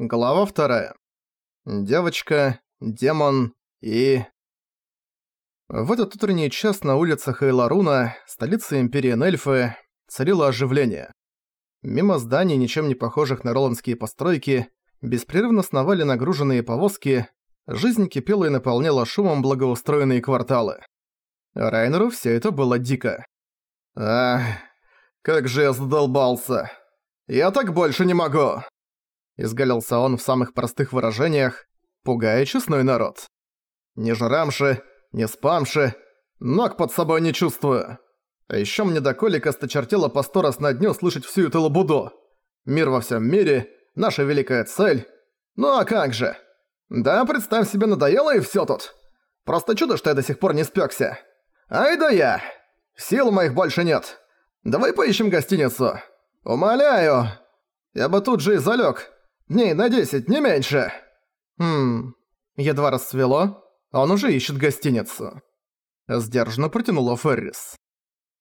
Глава вторая. Девочка, демон и... В этот утренний час на улицах Эйларуна, столицы Империи Нельфы, царило оживление. Мимо зданий, ничем не похожих на роландские постройки, беспрерывно сновали нагруженные повозки, жизнь кипела и наполняла шумом благоустроенные кварталы. Райнеру все это было дико. «Ах, как же я задолбался! Я так больше не могу!» Изгалился он в самых простых выражениях, пугая честной народ. «Не жрамши, не спамши, ног под собой не чувствую. А ещё мне до колика сточертело по сто раз на дню слышать всю эту лабуду. Мир во всем мире, наша великая цель. Ну а как же? Да, представь себе, надоело и всё тут. Просто чудо, что я до сих пор не спёкся. Ай да я! Сил моих больше нет. Давай поищем гостиницу. Умоляю. Я бы тут же и залёг. Дней на десять, не меньше. Хм, едва расцвело, а он уже ищет гостиницу. Сдержанно протянула Феррис.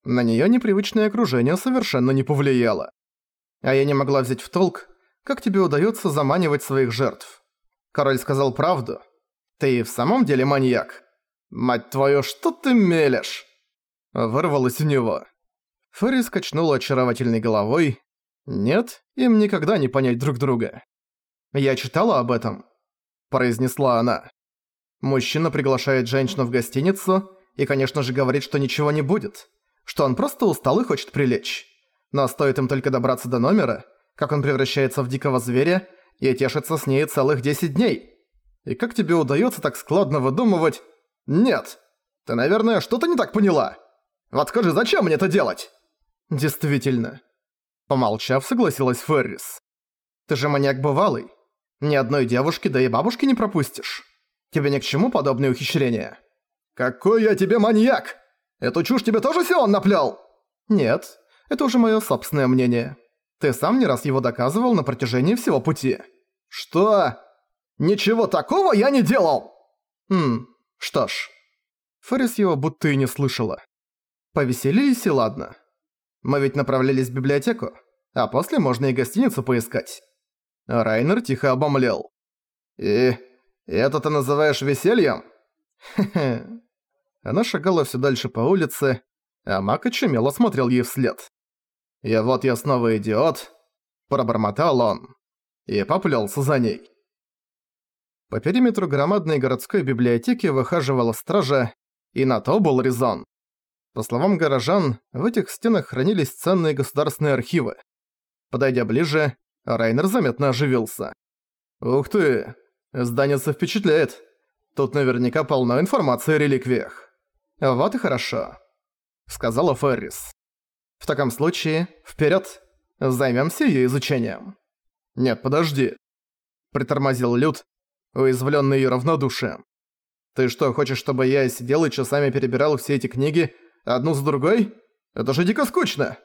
На неё непривычное окружение совершенно не повлияло. А я не могла взять в толк, как тебе удаётся заманивать своих жертв. Король сказал правду. Ты в самом деле маньяк. Мать твою, что ты мелешь? Вырвалось у него. Феррис качнула очаровательной головой. Нет, им никогда не понять друг друга. «Я читала об этом», – произнесла она. Мужчина приглашает женщину в гостиницу и, конечно же, говорит, что ничего не будет, что он просто устал и хочет прилечь. Но стоит им только добраться до номера, как он превращается в дикого зверя и тешится с ней целых 10 дней. И как тебе удается так складно выдумывать... Нет, ты, наверное, что-то не так поняла. Вот скажи, зачем мне это делать? Действительно. Помолчав, согласилась Феррис. Ты же маньяк бывалый. Ни одной девушки, да и бабушки не пропустишь. Тебе ни к чему подобные ухищрения. Какой я тебе маньяк! Эту чушь тебе тоже Сион наплел? Нет, это уже мое собственное мнение. Ты сам не раз его доказывал на протяжении всего пути. Что? Ничего такого я не делал! Хм, что ж. Феррис его будто и не слышала. Повеселились и ладно. Мы ведь направлялись в библиотеку, а после можно и гостиницу поискать. Райнер тихо обомлел. «И это ты называешь весельем?» Она шагала все дальше по улице, а Мак очумело смотрел ей вслед. «И вот я снова идиот», – пробормотал он, и поплелся за ней. По периметру громадной городской библиотеки выхаживала стража, и на то был резон. По словам горожан, в этих стенах хранились ценные государственные архивы. Подойдя ближе, Райнер заметно оживился. «Ух ты! Здание впечатляет. Тут наверняка полно информации о реликвиях». «Вот и хорошо», — сказала Феррис. «В таком случае, вперед, займемся ее изучением». «Нет, подожди», — притормозил Люд, уязвленный ее равнодушием. «Ты что, хочешь, чтобы я сидел и часами перебирал все эти книги, одну за другой? Это же дико скучно!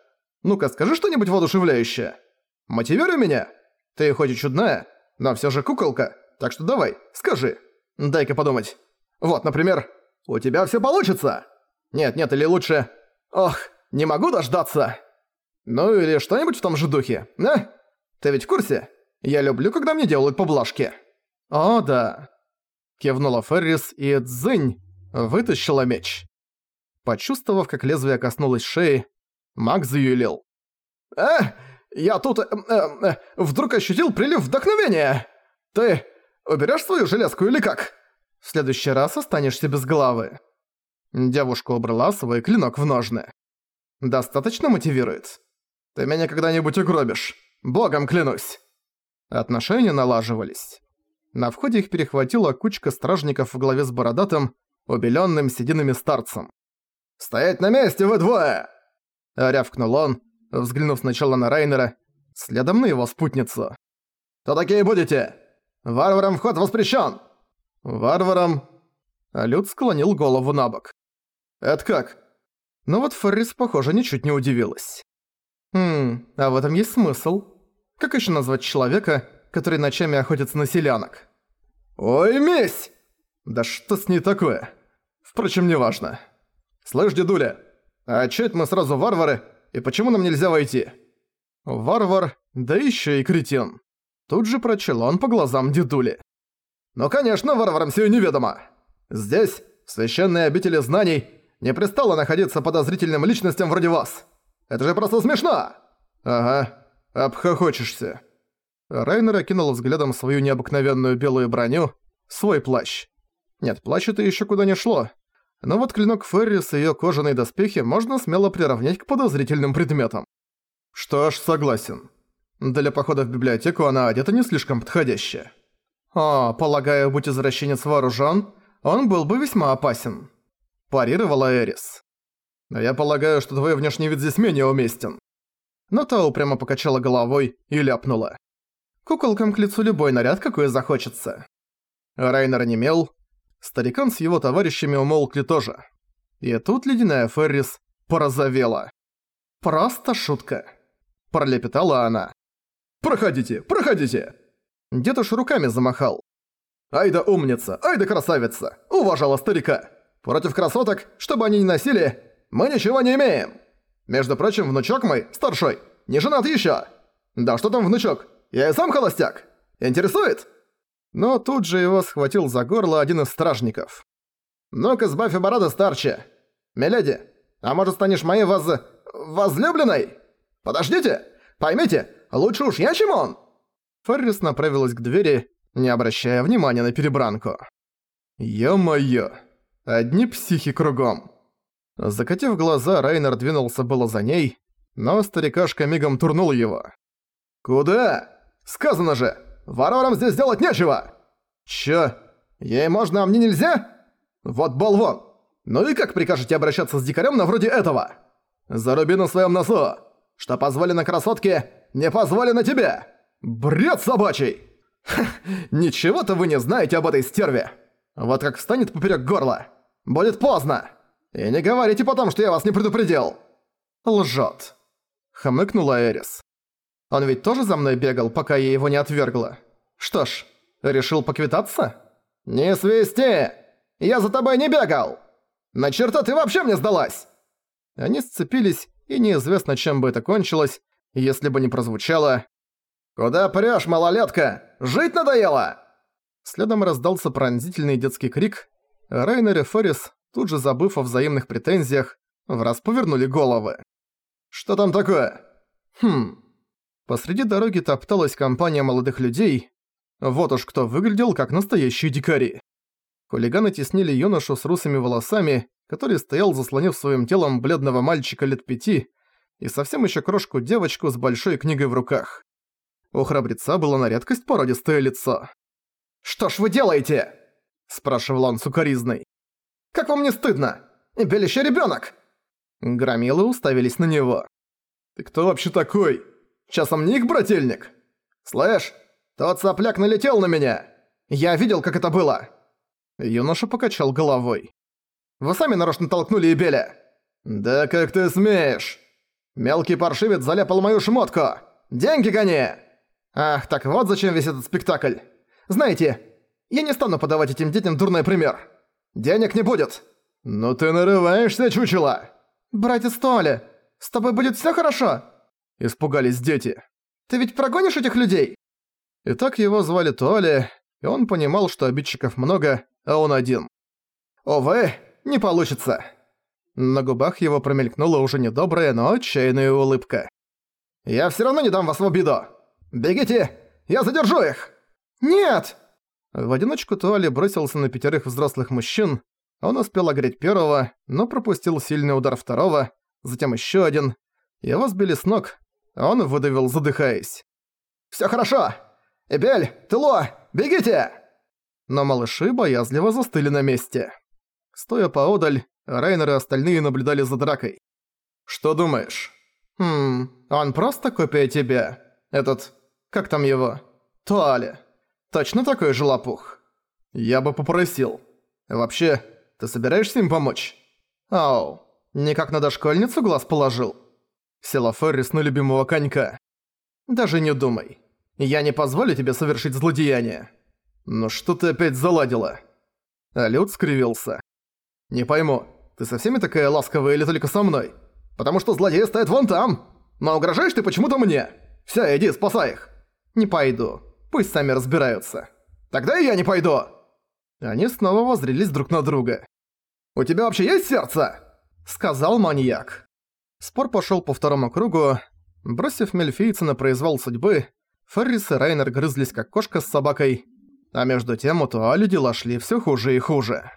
Ну-ка, скажи что-нибудь воодушевляющее!» Мотивируй меня. Ты хоть и чудная, но все же куколка, так что давай, скажи. Дай-ка подумать. Вот, например, у тебя все получится. Нет, нет, или лучше... Ох, не могу дождаться. Ну или что-нибудь в том же духе, а? Ты ведь в курсе? Я люблю, когда мне делают поблажки. О, да. Кивнула Феррис и дзынь вытащила меч. Почувствовав, как лезвие коснулось шеи, маг заюлил. «А, я тут... Э, э, э, вдруг ощутил прилив вдохновения! Ты уберешь свою железку или как? В следующий раз останешься без головы». Девушка убрала свой клинок в ножны. «Достаточно мотивирует? Ты меня когда-нибудь угробишь. Богом клянусь!» Отношения налаживались. На входе их перехватила кучка стражников в главе с бородатым, убелённым сединами старцем. «Стоять на месте, вы двое!» Рявкнул он, взглянув сначала на Райнера, следом на его спутницу. «Кто такие будете? Варварам вход воспрещен!» «Варварам...» А Люд склонил голову на бок. «Это как?» Ну вот Феррис, похоже, ничуть не удивилась. «Хм, а в этом есть смысл. Как еще назвать человека, который ночами охотится на селянок?» «Ой, месть!» «Да что с ней такое?» «Впрочем, неважно. Слышь, дедуля, а чё это мы сразу варвары, и почему нам нельзя войти? Варвар, да еще и кретин. Тут же прочел он по глазам дедули. «Ну конечно, варварам сию неведомо. Здесь, в священной обители знаний, не пристало находиться подозрительным личностям вроде вас. Это же просто смешно!» «Ага, обхохочешься». Райнер окинул взглядом свою необыкновенную белую броню, свой плащ. Нет, плащ это еще куда не шло. Но вот клинок Феррис и её кожаные доспехи можно смело приравнять к подозрительным предметам. Что ж, согласен. Для похода в библиотеку она одета не слишком подходящая. О, полагаю, будь извращенец вооружен, он был бы весьма опасен. Парировала Эрис. Но я полагаю, что твой внешний вид здесь менее уместен. Но та упрямо покачала головой и ляпнула. Куколкам к лицу любой наряд, какой захочется. Райнер немел. Старикан с его товарищами умолкли тоже. И тут ледяная Феррис порозовела. «Просто шутка», – пролепетала она. «Проходите, проходите!» Дед уж руками замахал. «Ай да умница, ай да красавица! Уважала старика! Против красоток, чтобы они не носили, мы ничего не имеем! Между прочим, внучок мой, старшой, не женат еще. Да что там внучок? Я и сам холостяк! Интересует?» Но тут же его схватил за горло один из стражников. «Ну-ка, сбавь обороты, старче! Миледи, а может станешь моей воз... возлюбленной? Подождите! Поймите, лучше уж я, чем он!» Феррис направилась к двери, не обращая внимания на перебранку. «Ё-моё! Одни психи кругом!» Закатив глаза, Райнер двинулся было за ней, но старикашка мигом турнул его. «Куда? Сказано же! Варварам здесь делать нечего!» «Чё? Ей можно, а мне нельзя? Вот болван! Ну и как прикажете обращаться с дикарем на вроде этого? Заруби на своем носу! Что позволено красотке, не позволено тебе! Бред собачий!» «Ничего-то вы не знаете об этой стерве! Вот как встанет поперек горла! Будет поздно! И не говорите потом, что я вас не предупредил!» «Лжёт!» — хмыкнула Эрис. «Он ведь тоже за мной бегал, пока я его не отвергла. Что ж, решил поквитаться?» «Не свисти! Я за тобой не бегал! На черта ты вообще мне сдалась!» Они сцепились, и неизвестно, чем бы это кончилось, если бы не прозвучало «Куда прёшь, малолетка? Жить надоело!» Следом раздался пронзительный детский крик. Райнер и Феррис, тут же забыв о взаимных претензиях, враз повернули головы. «Что там такое?» «Хм...» Посреди дороги топталась компания молодых людей. Вот уж кто выглядел как настоящие дикари. Хулиганы теснили юношу с русыми волосами, который стоял, заслонив своим телом бледного мальчика лет пяти и совсем еще крошку девочку с большой книгой в руках. У храбреца было на редкость породистое лицо. «Что ж вы делаете?» – спрашивал он сукоризной. «Как вам не стыдно? Белище ребёнок!» Громилы уставились на него. «Ты кто вообще такой? Часом не их брательник? Слышь, тот сопляк налетел на меня! Я видел, как это было!» Юноша покачал головой. «Вы сами нарочно толкнули Эбеля!» «Да как ты смеешь? Мелкий паршивец заляпал мою шмотку! Деньги гони!» Ах, так вот зачем весь этот спектакль. Знаете, я не стану подавать этим детям дурной пример. Денег не будет. Ну ты нарываешься, чучело. Братец Толя, с тобой будет все хорошо? Испугались дети. Ты ведь прогонишь этих людей? Итак, его звали Толя, и он понимал, что обидчиков много, а он один. Увы, не получится. На губах его промелькнула уже недобрая, но отчаянная улыбка. «Я всё равно не дам вас в обиду! «Бегите! Я задержу их!» «Нет!» В одиночку Туали бросился на пятерых взрослых мужчин. Он успел огреть первого, но пропустил сильный удар второго, затем еще один. Его сбили с ног, он выдавил, задыхаясь. «Всё хорошо! Эбель, Тыло, бегите!» Но малыши боязливо застыли на месте. Стоя поодаль, Райнер и остальные наблюдали за дракой. «Что думаешь?» «Хм, он просто копия тебя. Этот как там его? Туале. Точно такой же лопух? Я бы попросил. Вообще, ты собираешься им помочь? Ау, никак на дошкольницу глаз положил? Села Феррис на любимого конька. Даже не думай. Я не позволю тебе совершить злодеяние. Ну что ты опять заладила? А Люд скривился. Не пойму, ты со всеми такая ласковая или только со мной? Потому что злодей стоит вон там. Но угрожаешь ты почему-то мне. Всё, иди, спасай их. «Не пойду. Пусть сами разбираются. Тогда и я не пойду!» Они снова воззрелись друг на друга. «У тебя вообще есть сердце?» Сказал маньяк. Спор пошёл по второму кругу. Бросив мельфийца на произвол судьбы, Феррис и Райнер грызлись как кошка с собакой, а между тем у Туали дела шли всё хуже и хуже.